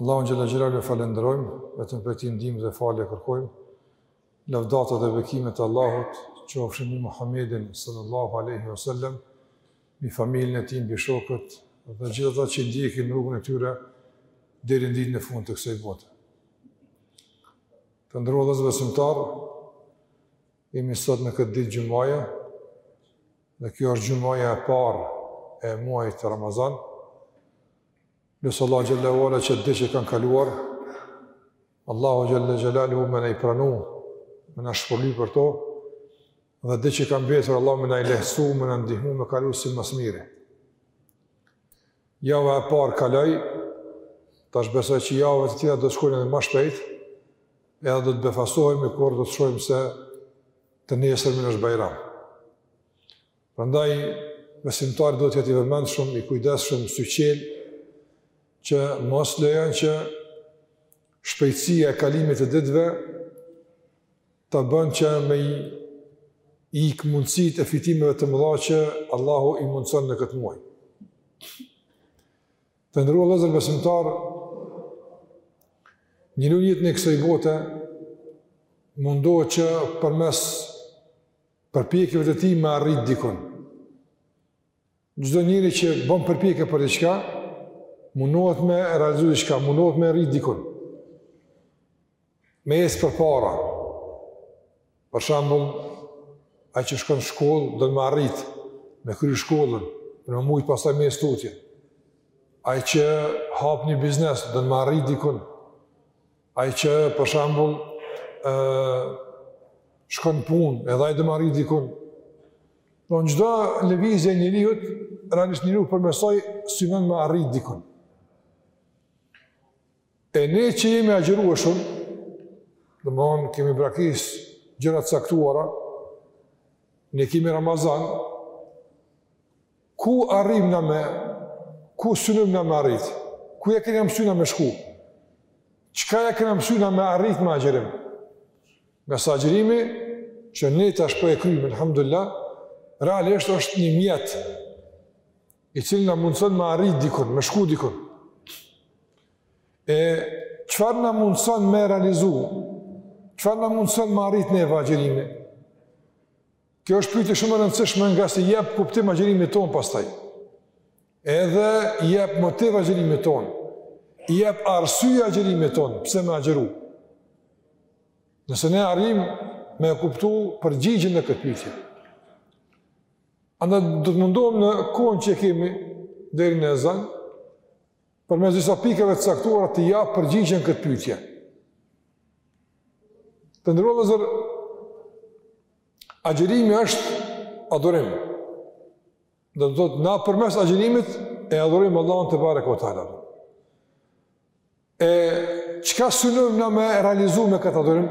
Allahun xhel-le xhelaluhu e falënderojmë, vetëm prej tij ndihmë dhe falje kërkojmë. Lavdatat dhe bekimet e Allahut qofshin mbi Muhammedin sallallahu alaihi wasallam, mbi familjen e tij, mbi shokët dhe gjithë ata që ndjekin rrugën e tyre deri në ditën e fundit të kësaj bote. Të nderuar vëllezër besimtarë, jemi sot në këtë ditë xhumaje, dhe kjo është xhumaja e parë e muajit Ramazan, Lus Allahun xhel-le ue ala që ditët që kanë kaluar, Allahu xhel-le xhelaluhu me na i pranu, me na shpërbly për to, dhe ditët që kanë mbetur, Allahu me na i lehtësu, me na ndihmu, me kalu si më së miri. Java e parë kaloi, tash besoj që javët e tjera do të shkojnë edhe ma shpejt, edhe do të befasohemi, kur do të shohim se të nesërmen është Bajram. Prandaj, besimtari duhet të jetë i vëmendshëm, i kujdesshëm, syqel, që mos lejon që shpejtësia e kalimit të ditëve ta bën që me i ikë mundësitë e fitimeve të mëdha që Allahu i mundëson në këtë muaj. Të nderuar vëllezër besimtarë, njeriu në jetën e kësaj bote, mundohet që përmes përpjekjeve të tij me arrit dikun. Çdo njeri që bën përpjekje për diçka, mundohet me realizu diçka, mundohet me arrit dikun. Me ecë përpara. Për shembull, ai që shkon në shkollë don me arrit me kry shkollën, për me mujt pastaj me studiu. Ai që hap një biznes don me arrit dikun. Ai që, për shembull, shkon punë, edhe ai do me arrit dikun. Domethonë çdo lëvizje e njeriut, realisht njeriu përmes saj synon me arrit dikun. E ne që jemi agjërueshëm, domethonë kemi braktis gjëra të caktuara, ne kemi Ramazan, Ku arrim na me, ku synojmë na me arrit? Ku ia kena mësy na me shku? Çka ia kena mësy na me arrit me agjërim? Ngase agjërimi, që ne tash po e krymë, alhamdulillah, realisht është një mjet, i cili na mundëson me arrit dikun, me shku dikun. E çfarë na mundëson me realizu? Çfarë na mundëson me arrit neve agjërimi? Kjo është pyetje shumë e rëndësishme ngase i jep kuptim agjërimit tonë pastaj. Edhe i jep motiv agjërimit tonë. I jep arsye agjërimit tonë pse me agjëru. Nëse ne arrijmë me e kuptu përgjigjen në këtë pyetje. Andaj do të mundohem në kohën që kemi deri në ezan përmes disa pikave të caktuara të jap përgjigje në këtë pyetje. Të nderuar vëllezër Agjërimi është adhurim. Domethënë, na përmes agjërimit e adhurojmë Allahun tebareke ue teala. E çka synojmë na me realizu me këtë adhurim?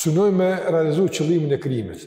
Synojmë me realizu qëllimin e krijimit.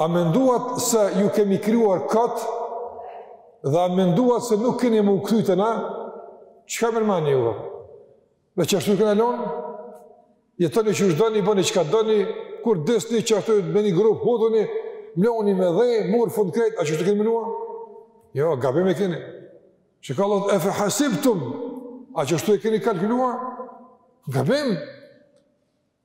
A menduat se ju kemi krijuar kot dhe a menduat se nuk keni me u kthy te na? Çka menoni ju? Veç ashtu ju kena lon? Jetoni qysh doni, bëni çka doni, kur desni qashtu me një gropë hudhuni, mlonu me dhe, mur fund krejt, a qashtu e keni menuar? Jo, gabim e keni. Çka thotë e fe hasibtum, a qashtu e keni kalkuluar? Gabim!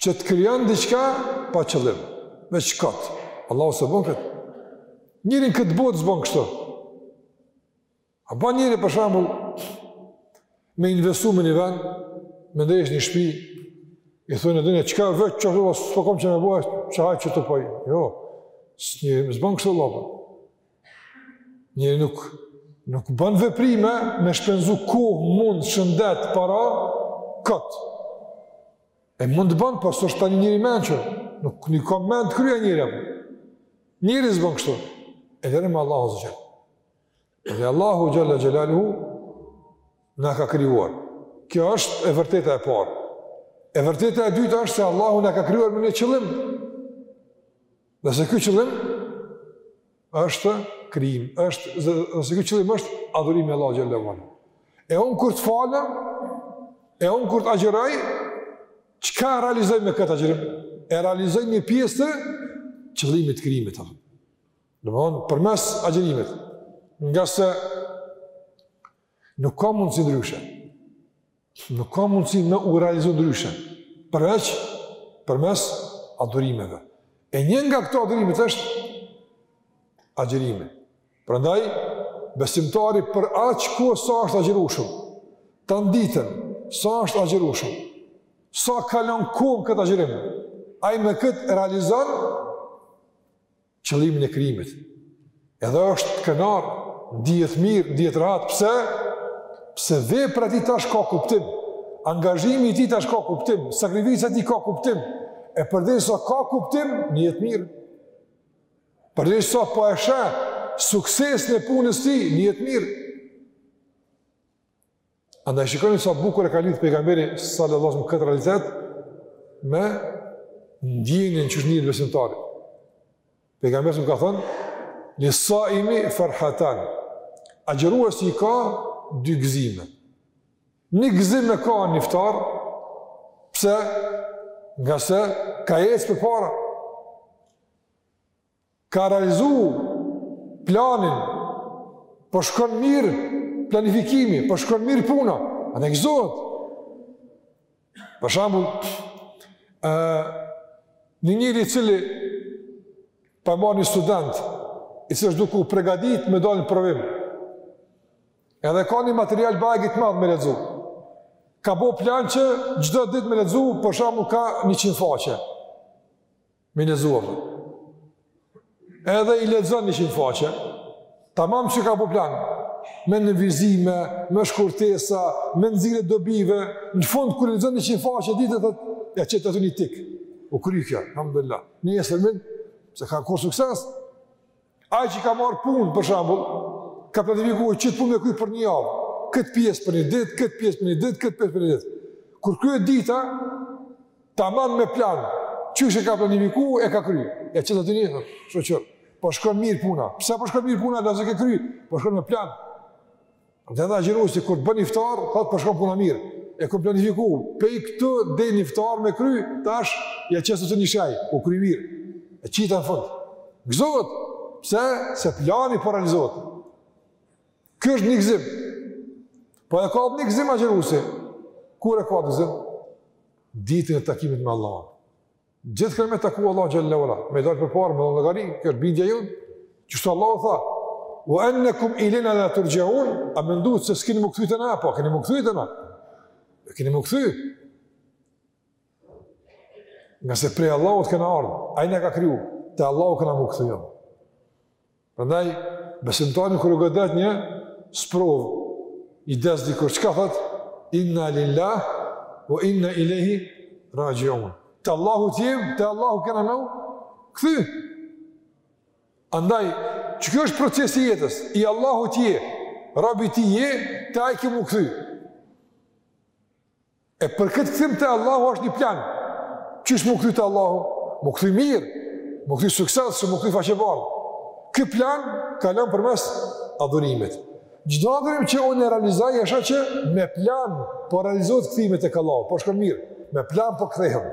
që të krijon diçka pa qëllim, veç kot. Allahu s'e bon këtë. Njeri n'këtë botë s'bon kështu. A bon njeri për shembull me investu me një ven, me ndreq një shpi, i thojnë e dunja, çka veç qashtu, s'po kom çka me bo, që hajë që të pojë. Jo, së njëri s'bon kështu lopën. Njeri nuk, nuk bën veprime me shpenzu kohë, mund, shëndet, para, kot. E mund të bën, po s'është ta njeri i mençur, nuk i ka mendtë n'krye njeri, apo. Njeri s'bën kështu, e lëre më Allahu azze ue xhel. Dhe Allahu xhele xhelaluhu, na ka krijuar. Kjo është e vërteta e parë. E vërteta e dytë është se Allahu na ka krijuar me një qëllim. Dhe se ky qëllim është kri, dhe se ky qëllim është adhurimi i Allahut xhele ue ala. E unë kur të falem, e unë kur të agjëroj, çka realizoj me këtë agjërim? E realizoj një pjesë të qëllimit të krijimit apo. Domthon përmes agjërimit. Ngase nuk ka mundësi ndryshe. Nuk ka mundësi me u realizu ndryshe, përveç përmes adurimeve. E një nga këto adhurimet është agjërimi. Prandaj, besimtari për aq kohë sa është agjërueshëm, tan ditën, sa është agjërueshëm, sa kalon kohë n'këtë agjërim, ai me këtë realizon, qëllimin e krijimit. Edhe është i kënaq, ndihet mirë, ndihet rahat, pse? Pse vepra e tij tash ka kuptim, angazhimi i tij tash ka kuptim, sakrifica e tij ka kuptim, e përderisa ka kuptim, ndihet mirë. Përderisa po e sheh suksesin e punës tij, ndihet mirë. Andaj shikoni sa bukur e ka lidh pejgamberi sallallahu alajhi wasallam këtë realitet me ndjenjën që ndin besimtari. Pejgamberi alejhi selam ka thënë: "Li saimi farhatan." Agjëruesi i ka dy gëzime. Një gëzim e ka në iftar, pse ngase ka ecë përpara. ka realizu planin, po shkon mirë planifikimi, po shkon mirë puna, edhe gëzohet. Për shembull, e, një njeri i cili, po e marr një student, i cili është duke u përgatit me dalë në provim, edhe ka një material bajagi t'madh me lexu, ka bo plan që çdo ditë me lexu, për shembull ka njëqind faqe, Me i lexu. Edhe i lexon njëqind faqe. Tamam qe ka bo plan. Me nënvizime, me shkurtesa, me nxjerrje t'dobive, në fund kur i lexon njëqind faqe n'ditë thotë, ja qet aty një tik. U kry kjo, alhamdulillah. E nin se ka korr sukses. Ai që ka marrë punë, për shembull, ka planifikuar qit punë me kry për një javë, këtë pjesë për një ditë, këtë pjesë për një ditë, këtë pjesë për një ditë. Kur kryhet dita tamam me plan, qysh e ka planifikuar, e ka kryer. Ja qet aty një shenjë. Po shkon mirë puna. Pse po shkon mirë puna, do të kryhet. Po shkon me plan. Edhe agjëruesi kur bën iftar, thotë po shkon puna mirë. E kom planifiku prej këtu deri n'iftar me kry, tash, ja qes aty një shenjë, u kry mirë. E qita në fund. Gëzohet, se, se plani po realizohet. Kjo është një gëzim. Po e ka një gëzim agjëruesi. Kur e ka atë gëzim? Ditën e takimit me Allah. Gjith kena me taku Allahun xhelle ue ala, me dal përpara me dhon llogari, kjo është bindja jonë. Qështu Allahu tha, "Wa annakum ilayna la turja'un", a mendoni se s'keni m'u kthy te na, po, keni m'u kthy te na. Keni m'u kthy. Ngase prej Allahut kena ardhë, ai na ka kriju, te Allahu kena m'u kthy. Prandaj, besimtari kur e godet një sprovë, i des dikur, çka thot? Inna lillah wa inna ilaihi rajiun. Të Allahut jem, te Allahu kena me u kthy. Andaj, kjo është procesi i jetës, i Allahut je, rob i tij je, te ai ke m'u kthy. E për këtë kthim te Allahu është një plan. Qysh m'u kthy te Allahu? M'u kthy mirë, m'u kthy sukses, që m'u kthy faqebardhë. Ky plan kalon përmes adhurimit. Çdo adhurim që unë e realizoj, e shoh që me plan po realizohet kthimi tek Allahu, po shkon mirë, me plan po kthehem.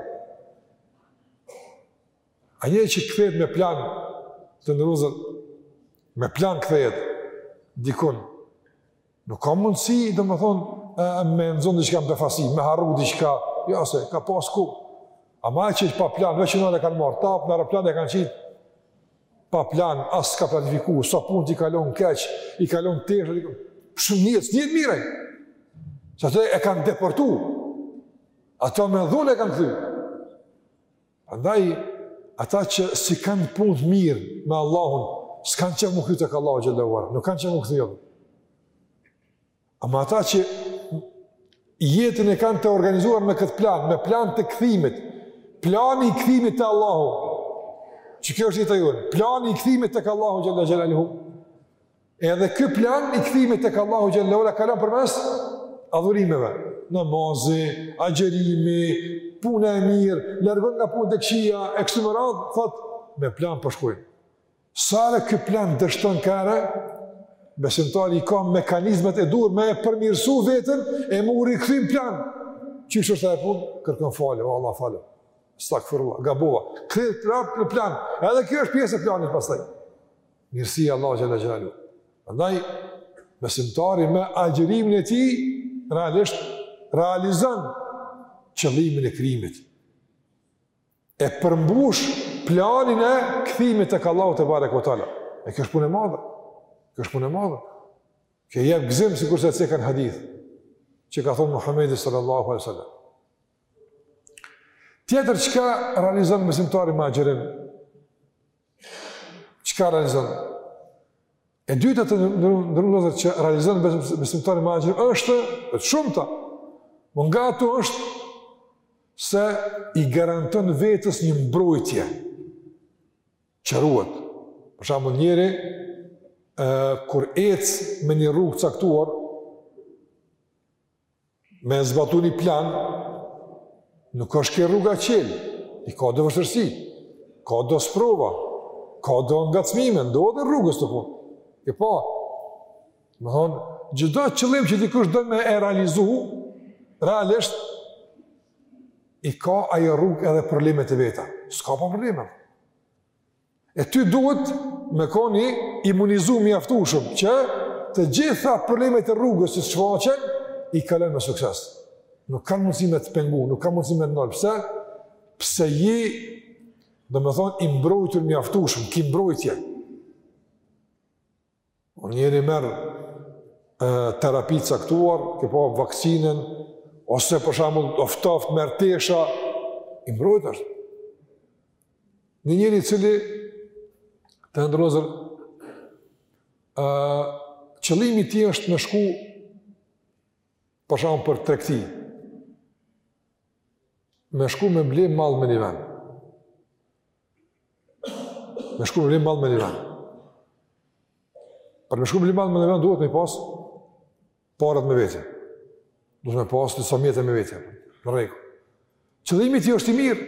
E njeri që kthehet me plan të nderuar me plan kthehet dikun. Nuk ka mundësi, domethënë, me e zanë diçka në befasi, me harru diçka, jo se, ka pas ku. Ama ai që është pa plan, veç që nëre kanë marë, tapë, nëre plan e kanë qitë, pa plan, as s'ka planifiku, sa pun t'i kalon keq, i kalon tërë, i kalon... shumë njëtë, së njëtë miraj, se atë e kanë deportu, atë me dhunë e kanë kthy. Andaj, ata që s'i kanë punët mirë me Allahun, s'kanë qef m'u kthy tek Allahu xhelle ve ala, nuk kanë qef m'u kthy. Ama ata që jetën e kanë të organizuar me këtë plan, me plan të kthimit, plani i kthimit te Allahu, që kjo është jeta jonë, plani i kthimit tek Allahu xhelle ve ala, Edhe ky plan i kthimit tek Allahu xhelle ve ala kalon përmes adhurimeve, namazi, agjërimi, puna e mirë, largim nga punët e këqija, e kështu me radhë, thot me plan po shkojn. Nëse edhe ky plan dështon herë, besimtari i ka mekanizmat e duhur, me e përmirësu vetën e m'u rikthy n'plan. Qysh është kjo punë? Kërkon falje, o Allah falëm. Estagfirullah, gabova. Kthehet prapë në plan. Edhe kjo është pjesë e planit pastaj. mirësi e Allahut xhelle xhelaluhu. Andaj besimtari me agjërimin e tij realisht realizon qëllimin e krijimit. E përmbush planin e kthimit tek Allahu tebareke ve teala. E kjo është punë e madhe. Kjo është punë e madhe. Kjo jep gëzim sikurse cek në hadith që ka thonë Muhamedi sallallahu alaihi wasallam. Tjetër çka realizon besimtari me agjërim Çka realizon? E dyta të nderuar që realizon besimtari me agjërim është të shumta. Një nga ato është se i garanton vetes një mbrojtje. Që ruhet. Për shembull njeri, e, kur ecë me një rrugë të caktuar, me zbatu një plan, nuk është krejt rruga çelë, i ka do vështërsi, ka do sprova, ka do ngacmime, ndodhi rrugës, po. E pra, domethonë, çdo qëllim që dikush do me e realizu, realisht, i ka ajo rrugë edhe problemet e veta. S'ka pa probleme. E ty duhet me kon i imunizu mjaftushëm, që të gjitha problemet e rrugës që shfaqen, i kalon me sukses. Nuk kanë mundësi me të pengu, nuk kanë mundësi me të ndalë. Pse? Pse ji, domethonë, i mbrojtur mjaftushëm, ki mbrojtje. Një njeri merr terapi caktuar, te po vaksinën, ose për shembull o ftoft merr tesha, i mbrojt është. Një njeri i cili të ndërozër, uh, qëllimi i tij është me shku për shembull për tregti, me shku me ble mall me një vend. Me shku me ble mall me një vend. Për me shku me ble mall me një vend duhet me pas paret me vete. Duhet me pas disa mjete me vete. Në rregull. Qëllimi i tij është i mirë.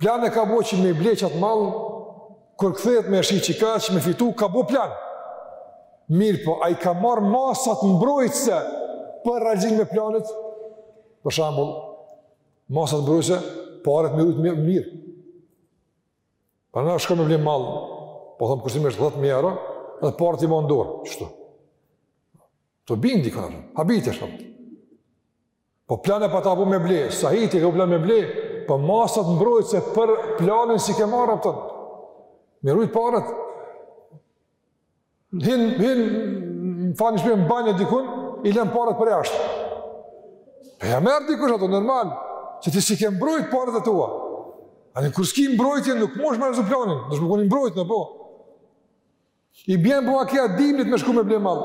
Plan e ka bo që me e ble qat mall, kur kthehet me e shit qikaq me fitu, ka bo plan. Mirëpo, a i ka marrë masat mbrojtëse për realizim e planit? Për shembull, Masat mbrojtse, paret me i rujtë mirë, mirë. Pra na shkojmë me ble mall, po thom kushtimisht 10.000 euro, dhe paret i man n'dorë, qështu. Të bin dikun, habitesh. Po planin e pate bo me ble, sahi e ke plan me ble, po masat mbrojtse për planin s'i ke marrë, a kupton. Me i rujtë paret. Hin, hin, falë një shpje në banjë e dikun, i len paret përjashtë. Po ja merr dikush ato, normal, që ti s'i ke mbrojt paret e tua. Ani kur s'ki mbrojtje, nuk mosh me realizu planin, domethon me kon i mbrojt, apo. I bjen po u ka dimnit me shku me ble mall.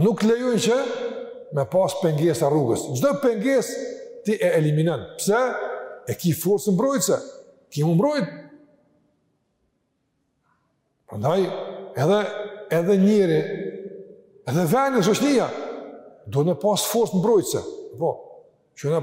nuk të lejojnë që me pas pengesa rrugës. Çdo pengesë ti e eliminon. Pse? E ki forcë mbrojtëse. Ki m'u mbrojt. Prandaj edhe edhe njeri edhe vendi e shoqnia duhet me pas forcë mbrojtëse. Po. Që na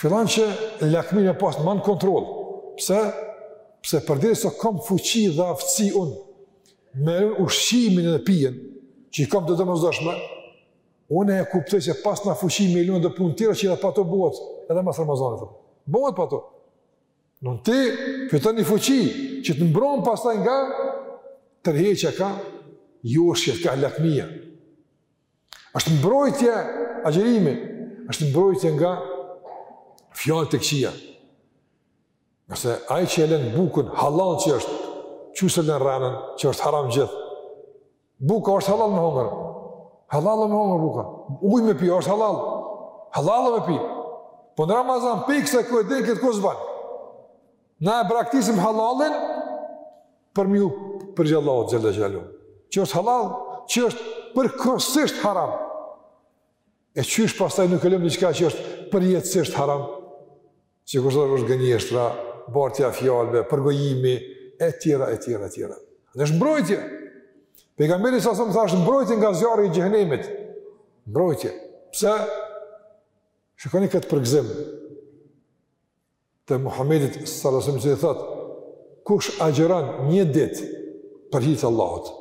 Fillon që lakminë pasionin man n'kontroll. Pse? Pse përderisa kom fuqi dhe aftësi unë, me ushqimin dhe pijen, që i kom të domosdoshme, unë e kuptoj se paskna fuqi me i lonë do punë tjera që edhe pa ato bëhet, edhe mas Ramazanit. Bëhet pa ato. Domethon ti fiton një fuqi, që të mbron pastaj nga tërheqja, ka joshja, ka lakmija. Është mbrojtje agjerimi, është mbrojtje nga fjalë të këqija. Nëse ai që e len bukën, halal që është, qysh s'e len rrenën, që është haram gjithë. Buka është halal me hongër. Halal me hongër buka. Ujë me pi, është halal. Halal me pi. Po në Ramazan, pi-ke s'e ku e din, këtu s'ban. Na e braktisim halalin, për me ju përgjegj Allahut xhel-le xhelaluhu. Që është halal, që është përkohësisht haram. E qysh pastaj nuk e lëm diçka që është përjetësisht haram. Sikurse është gënjeshtra, bartja e fjalëve, përgojimi e tjera e tjera e tjera. Në është mbrojtje. Pejgamberi salallahu alejhi ve selem thotë mbrojtje nga zjarri i xhehenemit. Mbrojtje. Pse? Shikoni këtë përgëzim. te Muhamedit sallallahu alaihi wasallam thotë kush agjëron një ditë për hir të Allahut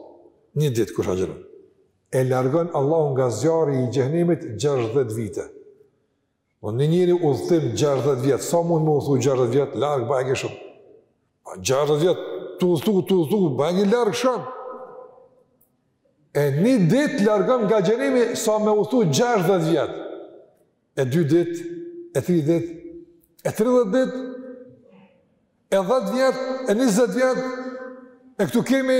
një ditë kush agjëron e largon Allahu nga zjarri i xhehenemit 60 vite po ni njeri udhëtim 60 vjet sa mund me udhëtu 60 vjet larg bajagi shumë pa 60 vjet tu udhëtu tu udhëtu bajagi larg shkon e një ditë largon nga xhehenemi sa me udhëtu 60 vjet e dy dit, e tri dit, e tridhet dit, e dhet vjet, e njëzet vjet, e këtu kemi,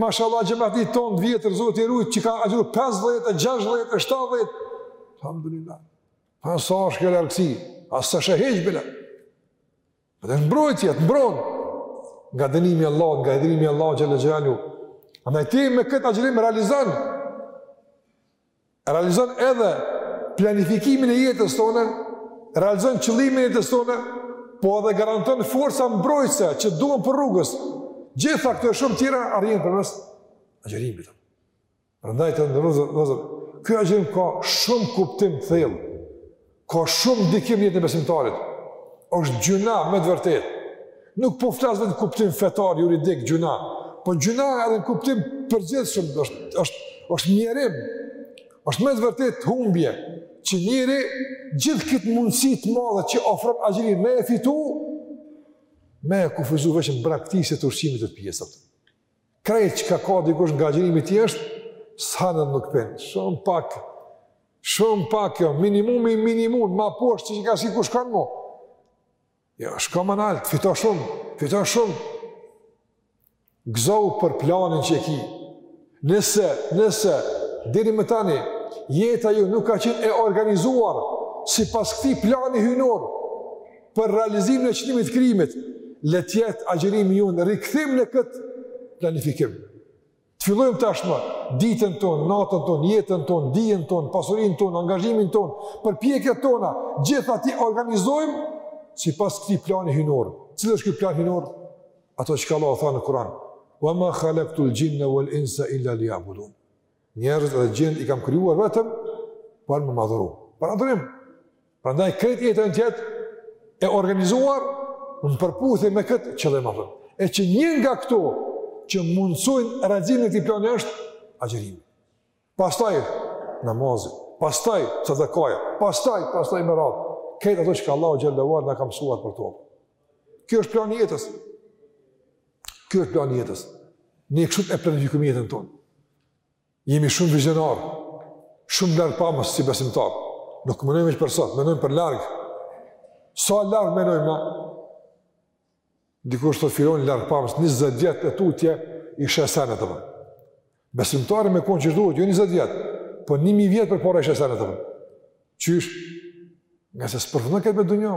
mashallah xhemati ton t'vjetër, Zoti i rujt, që ka agjëru 50, e 60, e 70, alhamdulillah, a sa është kjo largësi, as s'e sheh hiç, Dhe është mbrojtje, të mbron nga dënimi i Allahut, nga dënimi i Allahut xhel-le xhelaluhu. Andaj ti me këtë agjërim realizon realizon edhe planifikimin e jetës tonë, realizon qëllimin e jetës tonë, po edhe garanton forca mbrojtëse që duhen përrrugës. Gjitha këto e shumë tjera arrihen përmes agjërimit. Prandaj të nderuar, nderuar, ky agjërim ka shumë kuptim të thellë, ka shumë ndikim n'jetën e besimtarit, është gjynah me të vërtet, nuk po flas veç në kuptim fetar, juridik, gjynah, po gjynah edhe në kuptim përgjithshëm, është, është, është mjerim, është me të vërtet humbje, që njeri gjithë këtë mundësi të madhe që ofron agjërimi me e fitu, me e kufizu veç n'braktisje të ushqimit të pjesët. Krejt që ka ka dikush nga agjërimi i tij është, s'han as nuk pin, shumë pak, shumë pak jo, minimumi i minimumit, ma poshtë që që s'ka se ku shkon mo. Jo, shko ma naltë, fito shumë, fito shumë. Gëzohu për planin që e ki. Nëse, nëse, deri më tani, jeta jote nuk ka qenë e organizuar, sipas këtij plani hyjnor, për realizimin e qëllimit të krijimit, le të jetë agjërimi jonë rikthim në këtë planifikim. Të fillojmë tashmë ditën tonë, natën tonë, jetën tonë, dijen tonë, pasurinë tonë, angazhimin tonë, përpjekjet tona, gjitha t'i organizojmë sipas këtij plani hyjnor. Cili është ky plan hyjnor? Ato që Allahu tha në Kur'an: "Wa ma khalaqtul jinna wal insa illa liya'budun." Njerëz dhe xhind i kam krijuar vetëm për me m'adhuru. Për adhurim. Prandaj krejt jeta jonë të jetë e organizuar në përputhje me këtë qëllim apo. E që nja nga këto që mundësojnë realizimin e këtij plani është agjërimi. Pastaj namazi, pastaj sadakaja, pastaj pastaj me radhë. Krejt ato që Allahu xhelle ue ala na ka mësuar për to. Ky është plani i jetës. Ky është plani i jetës. Ne kështu e planifikojmë jetën tonë. Jemi shumë vizionar, shumë largpamës si besimtar. Nuk mendojmë veç për sot, mendojmë për larg. Sa larg mendojmë na? Dikush thotë filani largpamës 20 vjet e tutje i sheh senet n'vend. Besimtari me kon që duhet, jo 20 vjet, po 1000 vjet përpara i sheh senet n'vend. Qysh? Ngase s'përfundon krejt me dunja,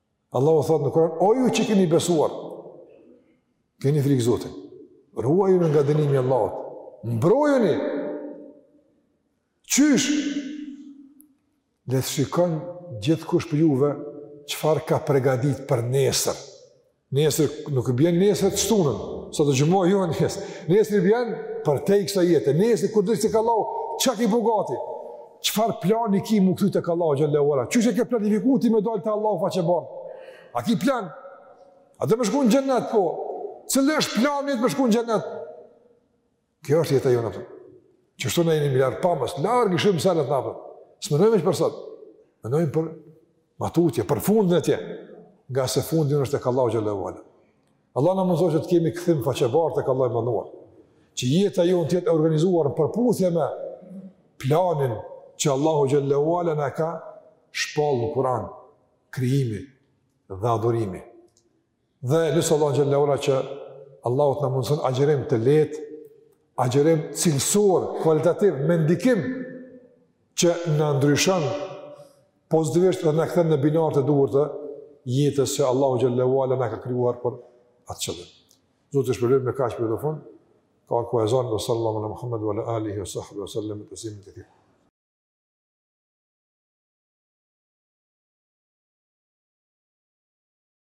Allahu thotë në Koran, o ju që keni besuar, keni frikë Zotin, ruajuni nga dënimi i Allahut, mbrojuni, qysh, le të shikon gjithkush prej juve, çfarë ka pregadit për nesër, nesër, nuk i bjen nesër të shtunën, sot e xhuma, jo nesër, nesër i bjen përtej kësaj jete, nesër, kur del te Allahu, çka ki bo gati, Çfarë plani ki m'u kthy tek Allahu xhelle ue ala? Qysh ke planifikuar ti me dal te Allahu faqebardh? A ki plan? A don me shku në xhennet? Po? Cili është plani yt me shku në xhennet? Kjo është jeta jonë. Qeshtu ne jemi largpamës, larg i shohim senet apo. S'menojmë veç për sot. Menojmë për ma tutje, për fundin e saj. Ngase fundi është tek Allahu xhelle ue ala. Allahu na mundëso që të kemi kthim faqebardh tek Allahu i mënduar, që jeta jonë të jetë e organizuar në përputhje me planin që Allahu xhelle ue ala na e ka shpallë në Kur'an, krijimi dhe adhurimi. Dhe lus Allahun xhelle ue ala që Allahu të na mundëson agjërim të lehtë, agjërim cilësor, kualitativ, me ndikim që na ndryshon pozitivisht dhe na kthen në binarët e duhur të jetës që Allahu xhelle ue ala na ka krijuar për atë qëllim. Zoti ju shpërbleftë me kaq përfundojmë. Ka ku e zonë sallallahu alaihi Muhammed wa alihi wa sahbihi wa sallam taslimin e tij.